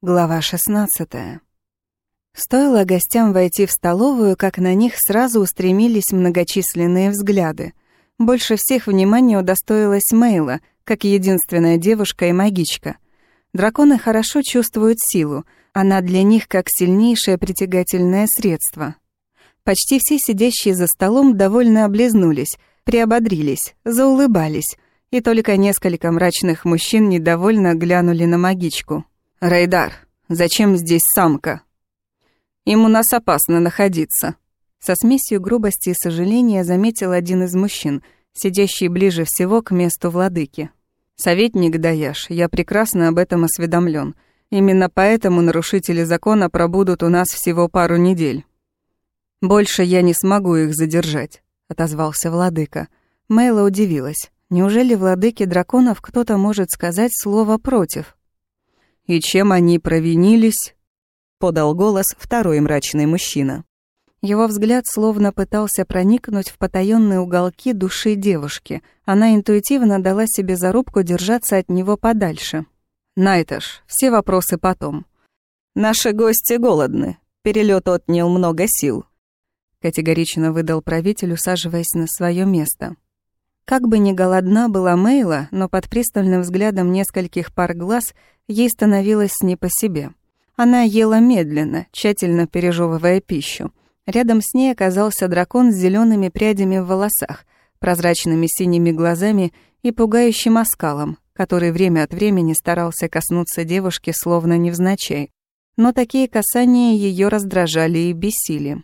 Глава 16. Стоило гостям войти в столовую, как на них сразу устремились многочисленные взгляды. Больше всех внимания удостоилась Мейла, как единственная девушка и магичка. Драконы хорошо чувствуют силу, она для них как сильнейшее притягательное средство. Почти все сидящие за столом довольно облизнулись, приободрились, заулыбались, и только несколько мрачных мужчин недовольно глянули на магичку. «Рейдар, зачем здесь самка?» «Им у нас опасно находиться». Со смесью грубости и сожаления заметил один из мужчин, сидящий ближе всего к месту владыки. «Советник Даяш, я прекрасно об этом осведомлен. Именно поэтому нарушители закона пробудут у нас всего пару недель. Больше я не смогу их задержать», — отозвался владыка. Мэйла удивилась. Неужели владыке драконов кто-то может сказать слово «против»? «И чем они провинились?» — подал голос второй мрачный мужчина. Его взгляд словно пытался проникнуть в потаённые уголки души девушки. Она интуитивно дала себе зарубку держаться от него подальше. «Найташ, все вопросы потом. Наши гости голодны. Перелёт отнял много сил», — категорично выдал правитель, усаживаясь на своё место. Как бы ни голодна была Мейла, но под пристальным взглядом нескольких пар глаз ей становилось не по себе. Она ела медленно, тщательно пережевывая пищу. Рядом с ней оказался дракон с зелеными прядями в волосах, прозрачными синими глазами и пугающим оскалом, который время от времени старался коснуться девушки словно невзначай. Но такие касания ее раздражали и бесили.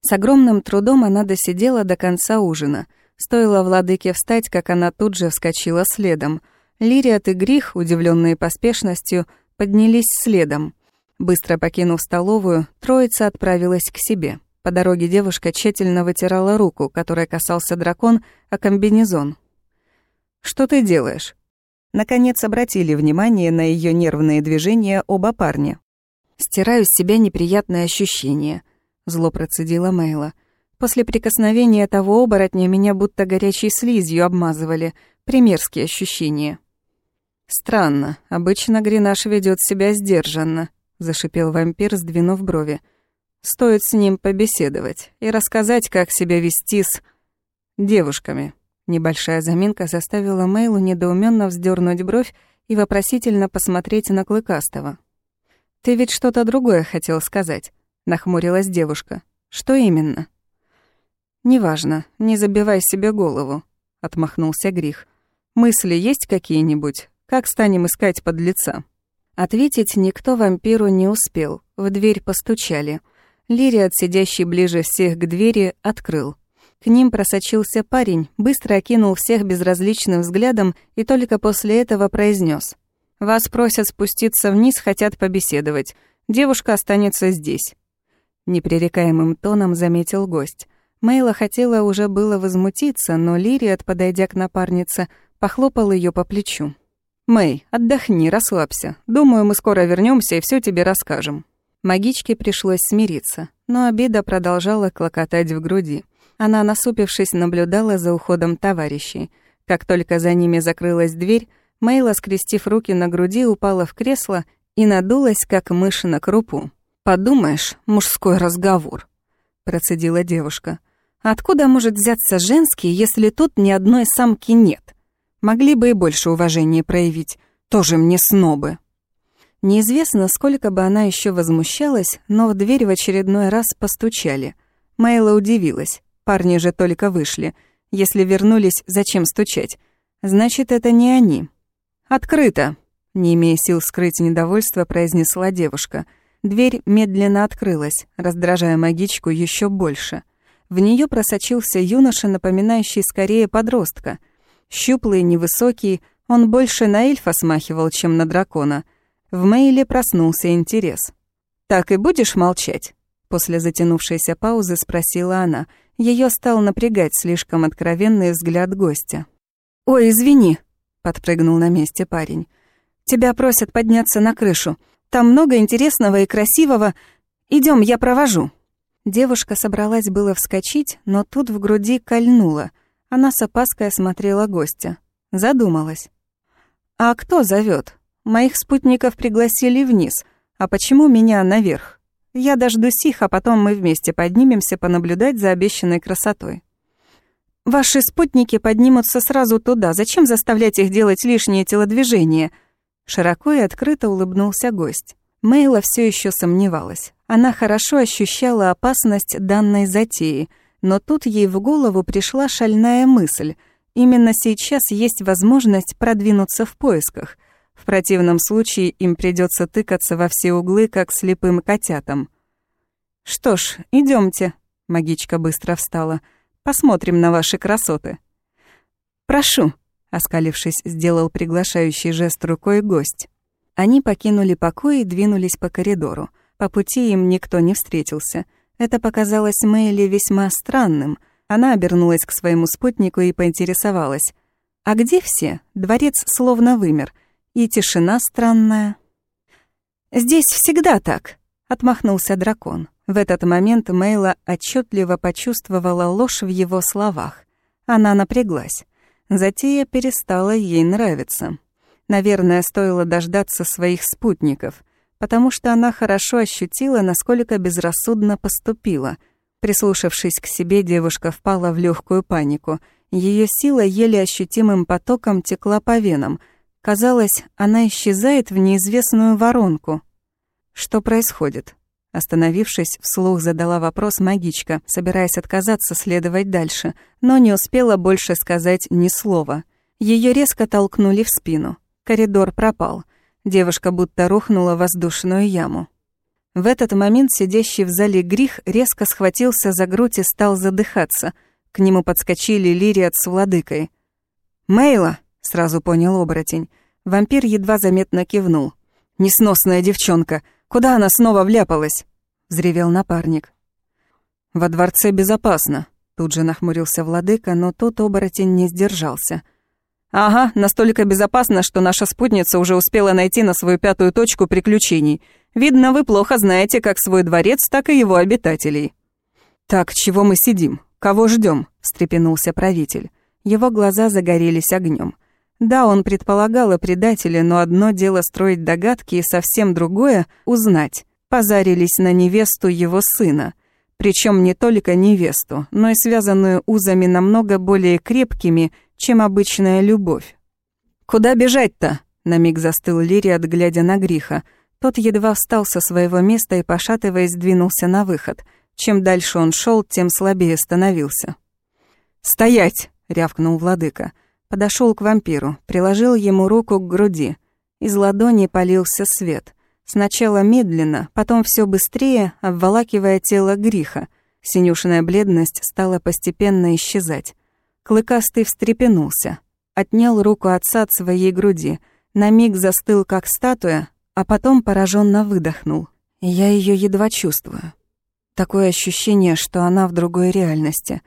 С огромным трудом она досидела до конца ужина — Стоило владыке встать, как она тут же вскочила следом. Лириат и Грих, удивленные поспешностью, поднялись следом. Быстро покинув столовую, троица отправилась к себе. По дороге девушка тщательно вытирала руку, которой касался дракон, а комбинезон. «Что ты делаешь?» Наконец обратили внимание на ее нервные движения оба парня. «Стираю с себя неприятное ощущение», — зло процедила Мейла. После прикосновения того оборотня меня будто горячей слизью обмазывали. Примерские ощущения. «Странно. Обычно Гринаш ведет себя сдержанно», — зашипел вампир, сдвинув брови. «Стоит с ним побеседовать и рассказать, как себя вести с... девушками». Небольшая заминка заставила Мейлу недоуменно вздернуть бровь и вопросительно посмотреть на Клыкастого. «Ты ведь что-то другое хотел сказать», — нахмурилась девушка. «Что именно?» «Неважно, не забивай себе голову», — отмахнулся Грих. «Мысли есть какие-нибудь? Как станем искать подлеца?» Ответить никто вампиру не успел. В дверь постучали. Лириат, сидящий ближе всех к двери, открыл. К ним просочился парень, быстро окинул всех безразличным взглядом и только после этого произнес: «Вас просят спуститься вниз, хотят побеседовать. Девушка останется здесь». Непререкаемым тоном заметил гость. Мейла хотела уже было возмутиться, но Лириат, подойдя к напарнице, похлопал ее по плечу. «Мэй, отдохни, расслабься. Думаю, мы скоро вернемся и все тебе расскажем». Магичке пришлось смириться, но обида продолжала клокотать в груди. Она, насупившись, наблюдала за уходом товарищей. Как только за ними закрылась дверь, Мейла, скрестив руки на груди, упала в кресло и надулась, как мышь на крупу. «Подумаешь, мужской разговор», — процедила девушка. Откуда может взяться женский, если тут ни одной самки нет? Могли бы и больше уважения проявить. Тоже мне снобы. Неизвестно, сколько бы она еще возмущалась, но в дверь в очередной раз постучали. Майла удивилась. Парни же только вышли. Если вернулись, зачем стучать? Значит, это не они. «Открыто!» Не имея сил скрыть недовольство, произнесла девушка. Дверь медленно открылась, раздражая магичку еще больше — в нее просочился юноша, напоминающий скорее подростка. Щуплый, невысокий, он больше на эльфа смахивал, чем на дракона. В Мейле проснулся интерес. «Так и будешь молчать?» После затянувшейся паузы спросила она. Ее стал напрягать слишком откровенный взгляд гостя. «Ой, извини», — подпрыгнул на месте парень. «Тебя просят подняться на крышу. Там много интересного и красивого. Идем, я провожу». Девушка собралась было вскочить, но тут в груди кольнула. Она с опаской осмотрела гостя. Задумалась. «А кто зовет? Моих спутников пригласили вниз. А почему меня наверх? Я дождусь их, а потом мы вместе поднимемся понаблюдать за обещанной красотой. Ваши спутники поднимутся сразу туда. Зачем заставлять их делать лишние телодвижения? Широко и открыто улыбнулся гость. Мейла все еще сомневалась. Она хорошо ощущала опасность данной затеи, но тут ей в голову пришла шальная мысль. Именно сейчас есть возможность продвинуться в поисках. В противном случае им придется тыкаться во все углы, как слепым котятам. «Что ж, идемте. магичка быстро встала. «Посмотрим на ваши красоты». «Прошу», — оскалившись, сделал приглашающий жест рукой гость. Они покинули покой и двинулись по коридору. По пути им никто не встретился. Это показалось Мэйли весьма странным. Она обернулась к своему спутнику и поинтересовалась. «А где все? Дворец словно вымер. И тишина странная». «Здесь всегда так», — отмахнулся дракон. В этот момент Мейла отчетливо почувствовала ложь в его словах. Она напряглась. Затея перестала ей нравиться. Наверное, стоило дождаться своих спутников, потому что она хорошо ощутила, насколько безрассудно поступила. Прислушавшись к себе, девушка впала в легкую панику. Ее сила еле ощутимым потоком текла по венам. Казалось, она исчезает в неизвестную воронку. Что происходит? Остановившись, вслух задала вопрос магичка, собираясь отказаться следовать дальше, но не успела больше сказать ни слова. Ее резко толкнули в спину. Коридор пропал. Девушка будто рухнула в воздушную яму. В этот момент сидящий в зале грих резко схватился за грудь и стал задыхаться. К нему подскочили Лириат с владыкой. «Мейла!» — сразу понял оборотень. Вампир едва заметно кивнул. «Несносная девчонка! Куда она снова вляпалась?» — взревел напарник. «Во дворце безопасно», — тут же нахмурился владыка, но тут оборотень не сдержался. «Ага, настолько безопасно, что наша спутница уже успела найти на свою пятую точку приключений. Видно, вы плохо знаете как свой дворец, так и его обитателей». «Так, чего мы сидим? Кого ждем? встрепенулся правитель. Его глаза загорелись огнем. Да, он предполагал о предателе, но одно дело строить догадки и совсем другое — узнать. Позарились на невесту его сына. Причем не только невесту, но и связанную узами намного более крепкими, чем обычная любовь. «Куда бежать-то?» — на миг застыл Лириат, глядя на Гриха. Тот едва встал со своего места и, пошатываясь, двинулся на выход. Чем дальше он шел, тем слабее становился. «Стоять!» — рявкнул владыка. Подошел к вампиру, приложил ему руку к груди. Из ладони полился свет. Сначала медленно, потом все быстрее, обволакивая тело гриха. Синюшная бледность стала постепенно исчезать. Клыкастый встрепенулся, отнял руку отца от своей груди, на миг застыл как статуя, а потом пораженно выдохнул. Я ее едва чувствую. Такое ощущение, что она в другой реальности,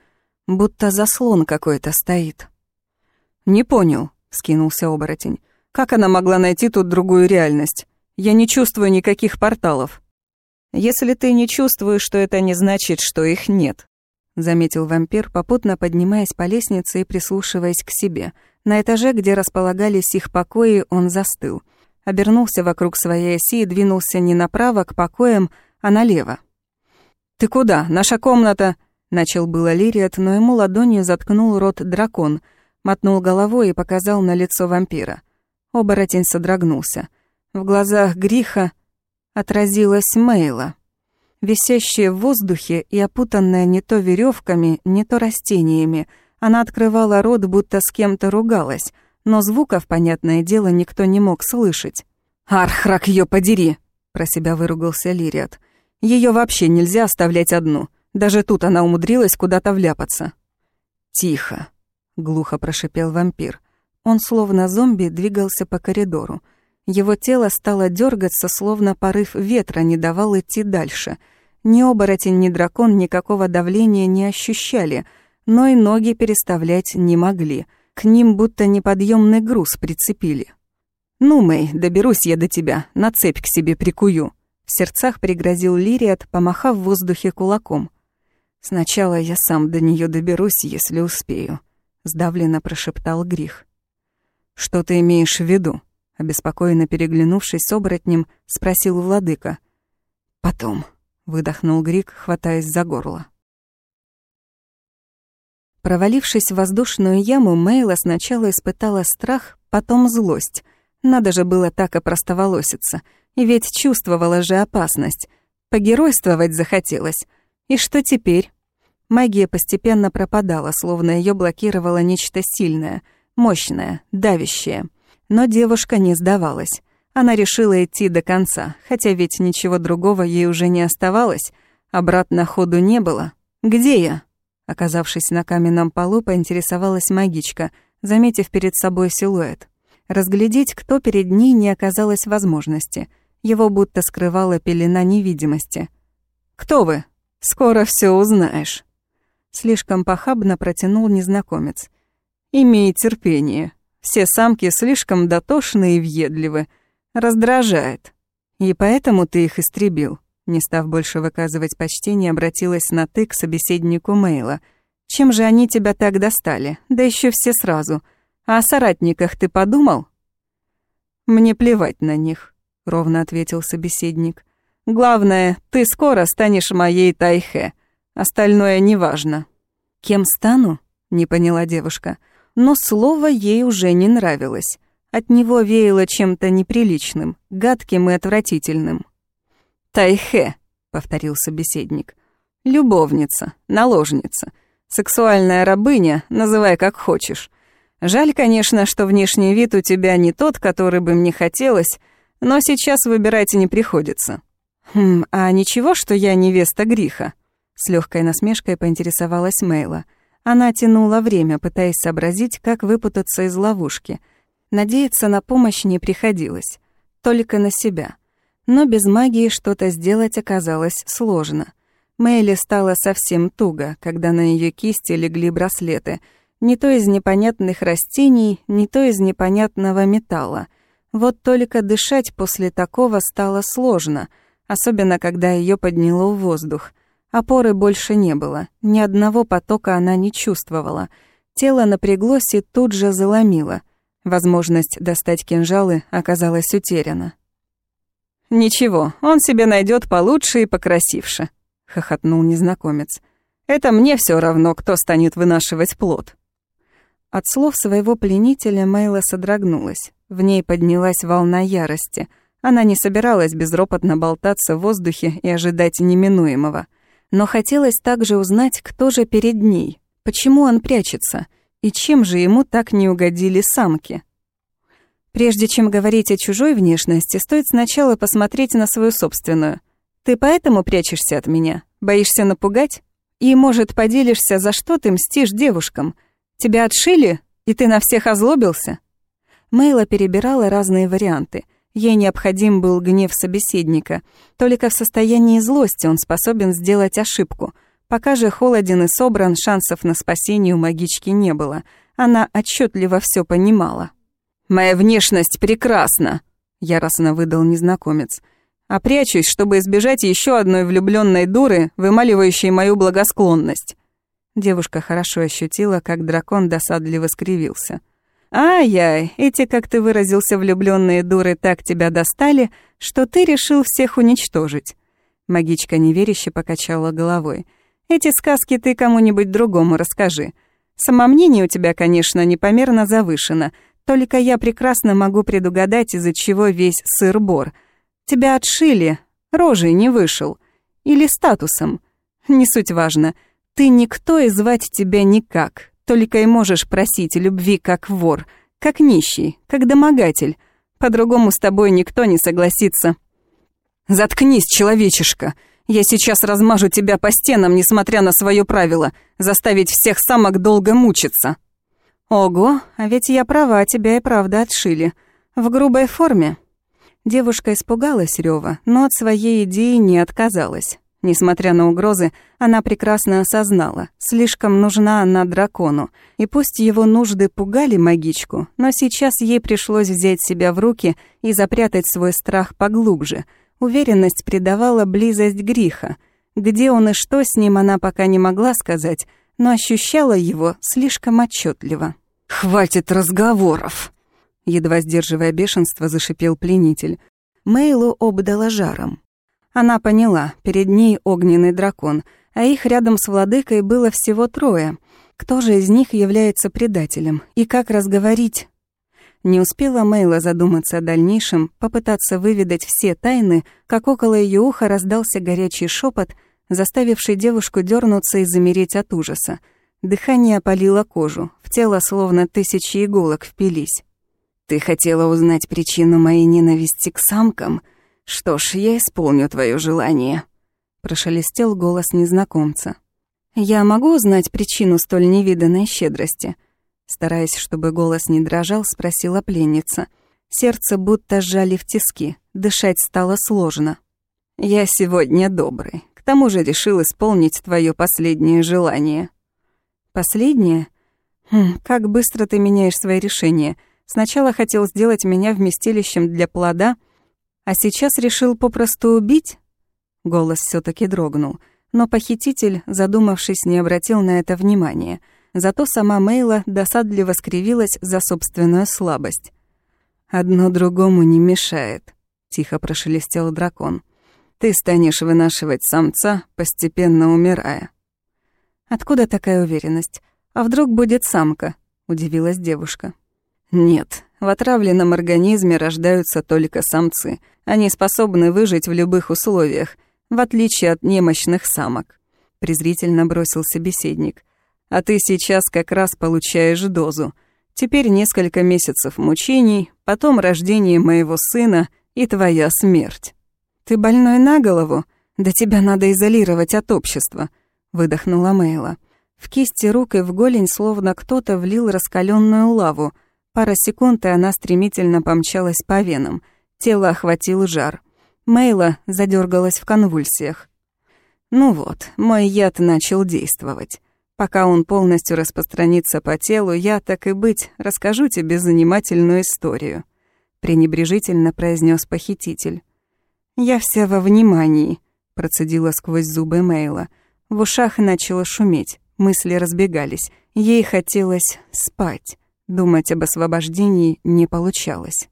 будто заслон какой-то стоит. «Не понял», — скинулся оборотень. «Как она могла найти тут другую реальность? Я не чувствую никаких порталов». «Если ты не чувствуешь, что это не значит, что их нет», — заметил вампир, попутно поднимаясь по лестнице и прислушиваясь к себе. На этаже, где располагались их покои, он застыл. Обернулся вокруг своей оси и двинулся не направо к покоям, а налево. «Ты куда? Наша комната!» — начал было Лириат, но ему ладонью заткнул рот дракон — мотнул головой и показал на лицо вампира. Оборотень содрогнулся. В глазах Гриха отразилась Мейла. Висящая в воздухе и опутанная не то веревками, не то растениями, она открывала рот, будто с кем-то ругалась, но звуков, понятное дело, никто не мог слышать. «Архрак, ее подери!» — про себя выругался Лириат. Ее вообще нельзя оставлять одну. Даже тут она умудрилась куда-то вляпаться. «Тихо», глухо прошипел вампир. Он словно зомби двигался по коридору. Его тело стало дергаться, словно порыв ветра не давал идти дальше. Ни оборотень, ни дракон никакого давления не ощущали, но и ноги переставлять не могли. К ним будто неподъемный груз прицепили. «Ну, Мэй, доберусь я до тебя, на цепь к себе прикую», в сердцах пригрозил Лириат, помахав в воздухе кулаком. «Сначала я сам до нее доберусь, если успею», сдавленно прошептал Грих. «Что ты имеешь в виду?» — Обеспокоенно переглянувшись с оборотнем, спросил владыка. «Потом», — выдохнул Грик, хватаясь за горло. Провалившись в воздушную яму, Мейла сначала испытала страх, потом злость. Надо же было так опростоволоситься. Ведь чувствовала же опасность. Погеройствовать захотелось. И что теперь? Магия постепенно пропадала, словно ее блокировало нечто сильное, мощное, давящее. Но девушка не сдавалась. Она решила идти до конца, хотя ведь ничего другого ей уже не оставалось. Обратно ходу не было. «Где я?» Оказавшись на каменном полу, поинтересовалась магичка, заметив перед собой силуэт. Разглядеть, кто перед ней, не оказалось возможности. Его будто скрывала пелена невидимости. «Кто вы? Скоро все узнаешь». Слишком похабно протянул незнакомец. «Имей терпение. Все самки слишком дотошны и въедливы. Раздражает. И поэтому ты их истребил». Не став больше выказывать почтение, обратилась на «ты» к собеседнику Мейла. «Чем же они тебя так достали? Да еще все сразу. А о соратниках ты подумал?» «Мне плевать на них», — ровно ответил собеседник. «Главное, ты скоро станешь моей Тайхе. Остальное неважно». «Кем стану?» — не поняла девушка. Но слово ей уже не нравилось. От него веяло чем-то неприличным, гадким и отвратительным. «Тайхе», — повторил собеседник. «Любовница, наложница, сексуальная рабыня, называй как хочешь. Жаль, конечно, что внешний вид у тебя не тот, который бы мне хотелось, но сейчас выбирать не приходится». «Хм, а ничего, что я невеста Гриха?» С легкой насмешкой поинтересовалась Мейла. Она тянула время, пытаясь сообразить, как выпутаться из ловушки. Надеяться на помощь не приходилось. Только на себя. Но без магии что-то сделать оказалось сложно. Мэйли стало совсем туго, когда на ее кисти легли браслеты. Не то из непонятных растений, не то из непонятного металла. Вот только дышать после такого стало сложно, особенно когда ее подняло в воздух. Опоры больше не было, ни одного потока она не чувствовала. Тело напряглось и тут же заломило. Возможность достать кинжалы оказалась утеряна. «Ничего, он себе найдет получше и покрасивше», — хохотнул незнакомец. «Это мне все равно, кто станет вынашивать плод». От слов своего пленителя Мейла содрогнулась. В ней поднялась волна ярости. Она не собиралась безропотно болтаться в воздухе и ожидать неминуемого. Но хотелось также узнать, кто же перед ней, почему он прячется, и чем же ему так не угодили самки. Прежде чем говорить о чужой внешности, стоит сначала посмотреть на свою собственную. Ты поэтому прячешься от меня? Боишься напугать? И, может, поделишься, за что ты мстишь девушкам? Тебя отшили, и ты на всех озлобился?» Мейла перебирала разные варианты. Ей необходим был гнев собеседника. Только в состоянии злости он способен сделать ошибку. Пока же холоден и собран, шансов на спасение у магички не было. Она отчетливо все понимала. «Моя внешность прекрасна», — яростно выдал незнакомец. «А прячусь, чтобы избежать еще одной влюбленной дуры, вымаливающей мою благосклонность». Девушка хорошо ощутила, как дракон досадливо скривился. «Ай-яй, эти, как ты выразился, влюбленные дуры так тебя достали, что ты решил всех уничтожить». Магичка неверяще покачала головой. «Эти сказки ты кому-нибудь другому расскажи. Самомнение у тебя, конечно, непомерно завышено, только я прекрасно могу предугадать, из-за чего весь сыр-бор. Тебя отшили, рожей не вышел. Или статусом. Не суть важно. Ты никто и звать тебя никак. Только и можешь просить любви как вор, как нищий, как домогатель. По-другому с тобой никто не согласится. Заткнись, человечишка. Я сейчас размажу тебя по стенам, несмотря на свое правило, заставить всех самок долго мучиться. «Ого, а ведь я права, тебя и правда отшили. В грубой форме». Девушка испугалась Рёва, но от своей идеи не отказалась. Несмотря на угрозы, она прекрасно осознала, слишком нужна она дракону, и пусть его нужды пугали магичку, но сейчас ей пришлось взять себя в руки и запрятать свой страх поглубже. Уверенность придавала близость греха. Где он и что с ним она пока не могла сказать, но ощущала его слишком отчетливо. «Хватит разговоров!» едва сдерживая бешенство, зашипел пленитель. Мейлу обдала жаром. Она поняла, перед ней огненный дракон, а их рядом с владыкой было всего трое. Кто же из них является предателем? И как разговорить? Не успела Мейла задуматься о дальнейшем, попытаться выведать все тайны, как около ее уха раздался горячий шепот, заставивший девушку дернуться и замереть от ужаса. Дыхание опалило кожу, в тело словно тысячи иголок впились. «Ты хотела узнать причину моей ненависти к самкам? Что ж, я исполню твое желание», — прошелестел голос незнакомца. «Я могу узнать причину столь невиданной щедрости?» Стараясь, чтобы голос не дрожал, спросила пленница. Сердце будто сжали в тиски, дышать стало сложно. «Я сегодня добрый, к тому же решил исполнить твое последнее желание». «Последнее? Хм, как быстро ты меняешь свои решения. Сначала хотел сделать меня вместилищем для плода, а сейчас решил попросту убить?» Голос все таки дрогнул, но похититель, задумавшись, не обратил на это внимания — Зато сама Мейла досадливо скривилась за собственную слабость. «Одно другому не мешает», — тихо прошелестел дракон. «Ты станешь вынашивать самца, постепенно умирая». «Откуда такая уверенность? А вдруг будет самка?» — удивилась девушка. «Нет, в отравленном организме рождаются только самцы. Они способны выжить в любых условиях, в отличие от немощных самок», — презрительно бросил собеседник. А ты сейчас как раз получаешь дозу. Теперь несколько месяцев мучений, потом рождение моего сына и твоя смерть. Ты больной на голову? Да тебя надо изолировать от общества, выдохнула Мейла. В кисти рук и в голень словно кто-то влил раскаленную лаву. Пара секунд, и она стремительно помчалась по венам. Тело охватил жар. Мейла задергалась в конвульсиях. Ну вот, мой яд начал действовать. Пока он полностью распространится по телу, я, так и быть, расскажу тебе занимательную историю», — пренебрежительно произнес похититель. «Я вся во внимании», — процедила сквозь зубы Мейла. В ушах начало шуметь, мысли разбегались. Ей хотелось спать. Думать об освобождении не получалось.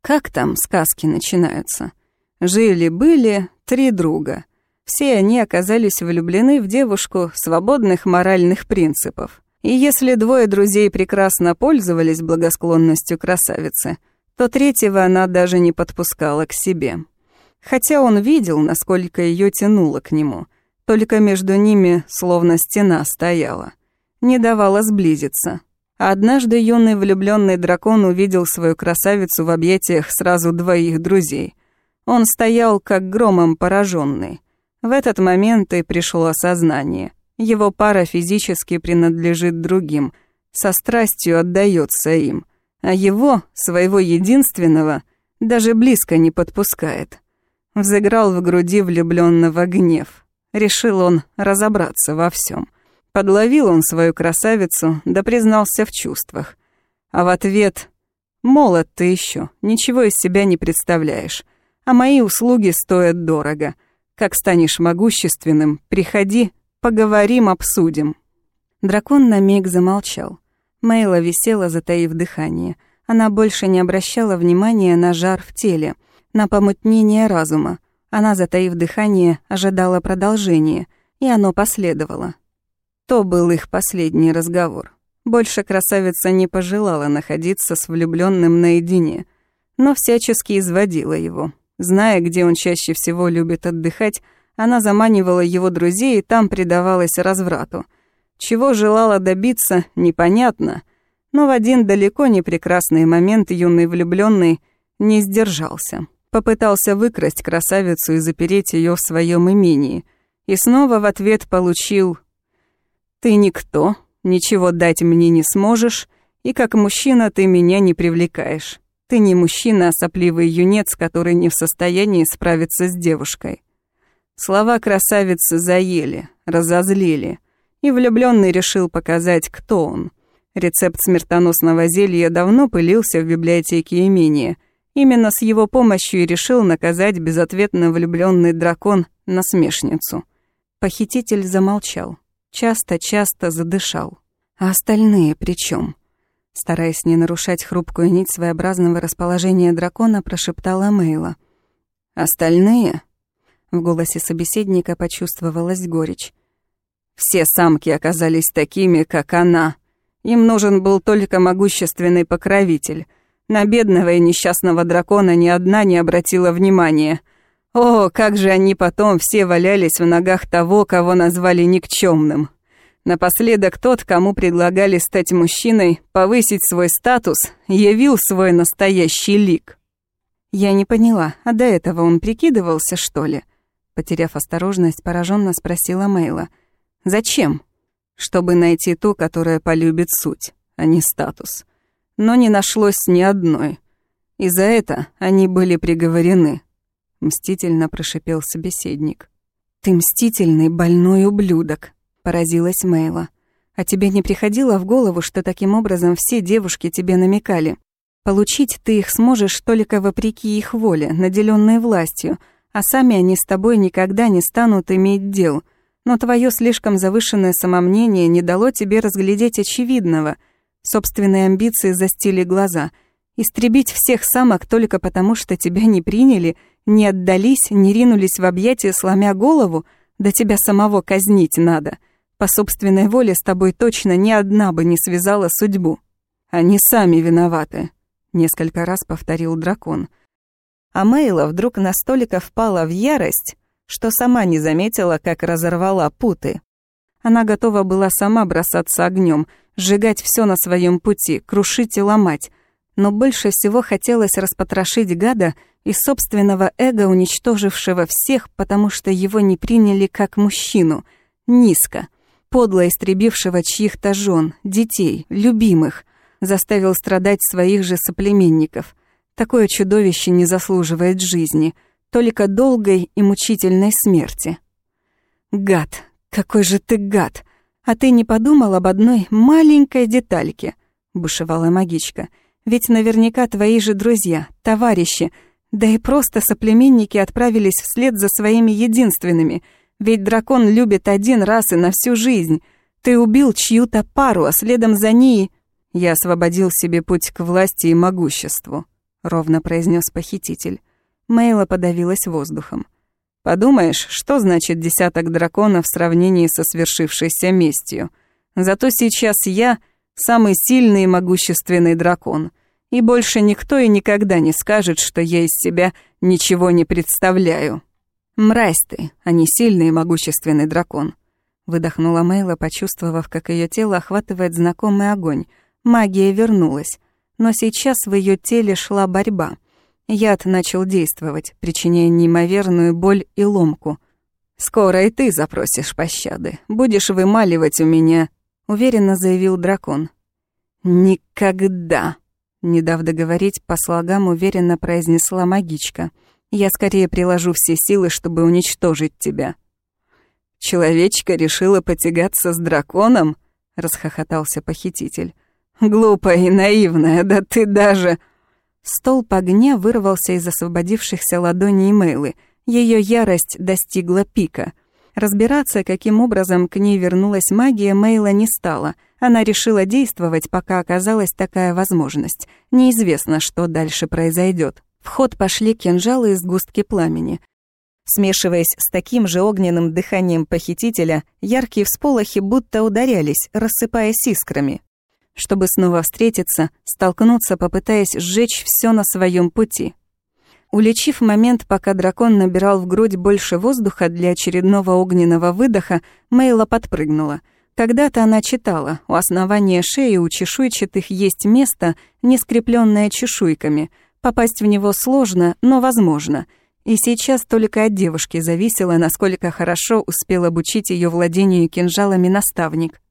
Как там сказки начинаются? Жили-были три друга — все они оказались влюблены в девушку свободных моральных принципов. И если двое друзей прекрасно пользовались благосклонностью красавицы, то третьего она даже не подпускала к себе. Хотя он видел, насколько ее тянуло к нему, только между ними словно стена стояла. Не давала сблизиться. Однажды юный влюбленный дракон увидел свою красавицу в объятиях сразу двоих друзей. Он стоял как громом пораженный. В этот момент и пришло осознание. Его пара физически принадлежит другим, со страстью отдается им, а его, своего единственного, даже близко не подпускает. Взыграл в груди влюбленного гнев. Решил он разобраться во всем. Подловил он свою красавицу, да признался в чувствах. А в ответ «Молод ты еще, ничего из себя не представляешь, а мои услуги стоят дорого». Как станешь могущественным, приходи, поговорим, обсудим». Дракон на миг замолчал. Мейла висела, затаив дыхание. Она больше не обращала внимания на жар в теле, на помутнение разума. Она, затаив дыхание, ожидала продолжения, и оно последовало. То был их последний разговор. Больше красавица не пожелала находиться с влюбленным наедине, но всячески изводила его. Зная, где он чаще всего любит отдыхать, она заманивала его друзей и там предавалась разврату. Чего желала добиться, непонятно, но в один далеко не прекрасный момент юный влюбленный не сдержался. Попытался выкрасть красавицу и запереть ее в своем имении. И снова в ответ получил «Ты никто, ничего дать мне не сможешь, и как мужчина ты меня не привлекаешь». Ты не мужчина, а сопливый юнец, который не в состоянии справиться с девушкой. Слова красавицы заели, разозлили, и влюбленный решил показать, кто он. Рецепт смертоносного зелья давно пылился в библиотеке имения. Именно с его помощью и решил наказать безответно влюбленный дракон насмешницу. Похититель замолчал, часто-часто задышал. А остальные при чем? Стараясь не нарушать хрупкую нить своеобразного расположения дракона, прошептала Мейла. «Остальные?» В голосе собеседника почувствовалась горечь. «Все самки оказались такими, как она. Им нужен был только могущественный покровитель. На бедного и несчастного дракона ни одна не обратила внимания. О, как же они потом все валялись в ногах того, кого назвали никчемным. Напоследок тот, кому предлагали стать мужчиной, повысить свой статус, явил свой настоящий лик. Я не поняла, а до этого он прикидывался, что ли? Потеряв осторожность, пораженно спросила Мейла. «Зачем?» «Чтобы найти ту, которая полюбит суть, а не статус. Но не нашлось ни одной. И за это они были приговорены», — мстительно прошипел собеседник. «Ты мстительный, больной ублюдок», Поразилась Мейла. А тебе не приходило в голову, что таким образом все девушки тебе намекали? Получить ты их сможешь только вопреки их воле, наделенной властью, а сами они с тобой никогда не станут иметь дел. Но твое слишком завышенное самомнение не дало тебе разглядеть очевидного. Собственные амбиции застили глаза. Истребить всех самок только потому, что тебя не приняли, не отдались, не ринулись в объятия, сломя голову, да тебя самого казнить надо — по собственной воле с тобой точно ни одна бы не связала судьбу. Они сами виноваты», — несколько раз повторил дракон. А Мейла вдруг настолько впала в ярость, что сама не заметила, как разорвала путы. Она готова была сама бросаться огнем, сжигать все на своем пути, крушить и ломать, но больше всего хотелось распотрошить гада из собственного эго, уничтожившего всех, потому что его не приняли как мужчину, низко, подло истребившего чьих-то жен, детей, любимых, заставил страдать своих же соплеменников. Такое чудовище не заслуживает жизни, только долгой и мучительной смерти. Гад, какой же ты гад! А ты не подумал об одной маленькой детальке, бушевала магичка. Ведь наверняка твои же друзья, товарищи, да и просто соплеменники отправились вслед за своими единственными — ведь дракон любит один раз и на всю жизнь. Ты убил чью-то пару, а следом за ней... Я освободил себе путь к власти и могуществу, ровно произнес похититель. Мейла подавилась воздухом. Подумаешь, что значит десяток драконов в сравнении со свершившейся местью? Зато сейчас я самый сильный и могущественный дракон. И больше никто и никогда не скажет, что я из себя ничего не представляю. «Мразь ты, а не сильный и могущественный дракон», — выдохнула Мейла, почувствовав, как ее тело охватывает знакомый огонь. Магия вернулась, но сейчас в ее теле шла борьба. Яд начал действовать, причиняя неимоверную боль и ломку. «Скоро и ты запросишь пощады, будешь вымаливать у меня», — уверенно заявил дракон. «Никогда», — не дав договорить, по слогам уверенно произнесла магичка — я скорее приложу все силы, чтобы уничтожить тебя». «Человечка решила потягаться с драконом?» — расхохотался похититель. «Глупая и наивная, да ты даже...» Столб огня вырвался из освободившихся ладоней Мэйлы. Ее ярость достигла пика. Разбираться, каким образом к ней вернулась магия, Мейла не стала. Она решила действовать, пока оказалась такая возможность. Неизвестно, что дальше произойдет. В ход пошли кинжалы и сгустки пламени. Смешиваясь с таким же огненным дыханием похитителя, яркие всполохи будто ударялись, рассыпаясь искрами. Чтобы снова встретиться, столкнуться, попытаясь сжечь все на своем пути. Улечив момент, пока дракон набирал в грудь больше воздуха для очередного огненного выдоха, Мейла подпрыгнула. Когда-то она читала, у основания шеи у чешуйчатых есть место, не скрепленное чешуйками — Попасть в него сложно, но возможно. И сейчас только от девушки зависело, насколько хорошо успел обучить ее владению кинжалами наставник.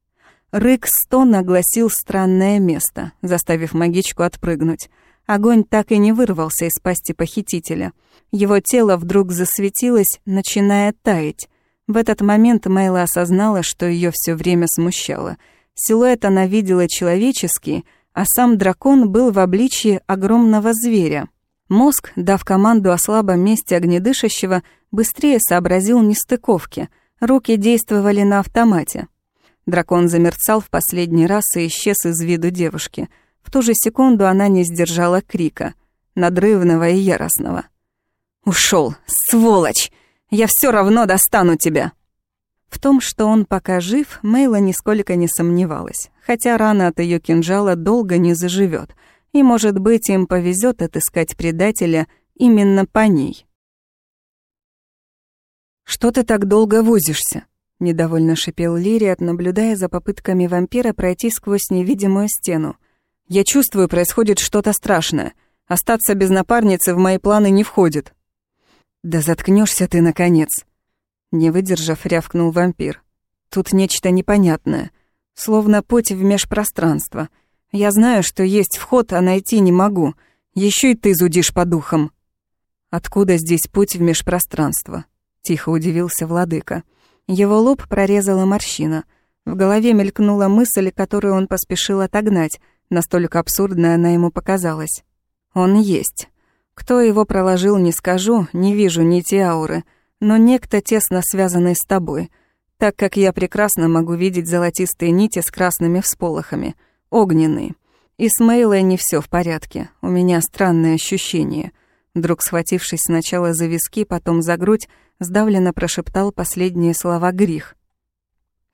Рык стон огласил странное место, заставив магичку отпрыгнуть. Огонь так и не вырвался из пасти похитителя. Его тело вдруг засветилось, начиная таять. В этот момент Мейла осознала, что ее все время смущало. Силуэт она видела человеческий, а сам дракон был в обличье огромного зверя. Мозг, дав команду о слабом месте огнедышащего, быстрее сообразил нестыковки, руки действовали на автомате. Дракон замерцал в последний раз и исчез из виду девушки. В ту же секунду она не сдержала крика, надрывного и яростного. Ушел, сволочь! Я все равно достану тебя!» В том, что он пока жив, Мейла нисколько не сомневалась, хотя рана от ее кинжала долго не заживет, и, может быть, им повезет отыскать предателя именно по ней. «Что ты так долго возишься?» — недовольно шипел Лириат, наблюдая за попытками вампира пройти сквозь невидимую стену. «Я чувствую, происходит что-то страшное. Остаться без напарницы в мои планы не входит». «Да заткнешься ты, наконец!» Не выдержав, рявкнул вампир. «Тут нечто непонятное, словно путь в межпространство. Я знаю, что есть вход, а найти не могу. Еще и ты зудишь по духам». «Откуда здесь путь в межпространство?» Тихо удивился владыка. Его лоб прорезала морщина. В голове мелькнула мысль, которую он поспешил отогнать, настолько абсурдная она ему показалась. «Он есть. Кто его проложил, не скажу, не вижу нити ауры, но некто тесно связанный с тобой, так как я прекрасно могу видеть золотистые нити с красными всполохами, огненные. И с Мейлой не все в порядке, у меня странное ощущение». Друг, схватившись сначала за виски, потом за грудь, сдавленно прошептал последние слова Грих.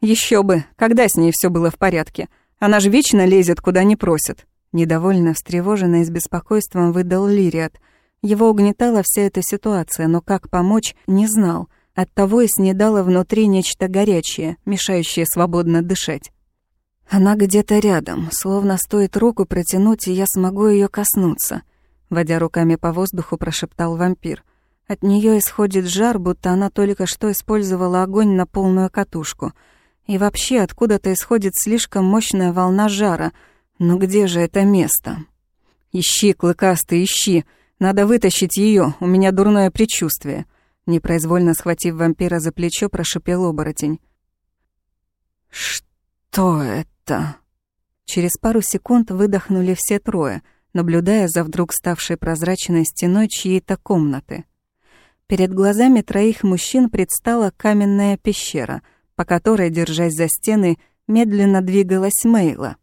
Еще бы, когда с ней все было в порядке? Она же вечно лезет, куда не просят. Недовольно, встревоженно и с беспокойством выдал Лириат. Его угнетала вся эта ситуация, но как помочь, не знал. Оттого и снедало внутри нечто горячее, мешающее свободно дышать. Она где-то рядом, словно стоит руку протянуть, и я смогу ее коснуться. Водя руками по воздуху, прошептал вампир. От нее исходит жар, будто она только что использовала огонь на полную катушку. И вообще откуда-то исходит слишком мощная волна жара. Но где же это место? «Ищи, клыкастый, ищи! Надо вытащить ее, у меня дурное предчувствие!» Непроизвольно схватив вампира за плечо, прошипел оборотень. «Что это?» Через пару секунд выдохнули все трое, наблюдая за вдруг ставшей прозрачной стеной чьей-то комнаты. Перед глазами троих мужчин предстала каменная пещера, по которой, держась за стены, медленно двигалась Мейла.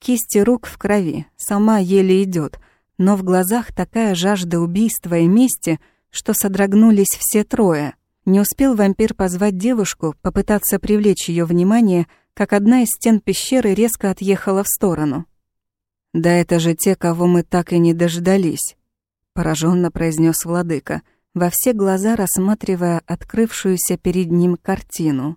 Кисти рук в крови, сама еле идет, но в глазах такая жажда убийства и мести, что содрогнулись все трое. Не успел вампир позвать девушку, попытаться привлечь ее внимание, как одна из стен пещеры резко отъехала в сторону. «Да это же те, кого мы так и не дождались», — пораженно произнес владыка — во все глаза рассматривая открывшуюся перед ним картину.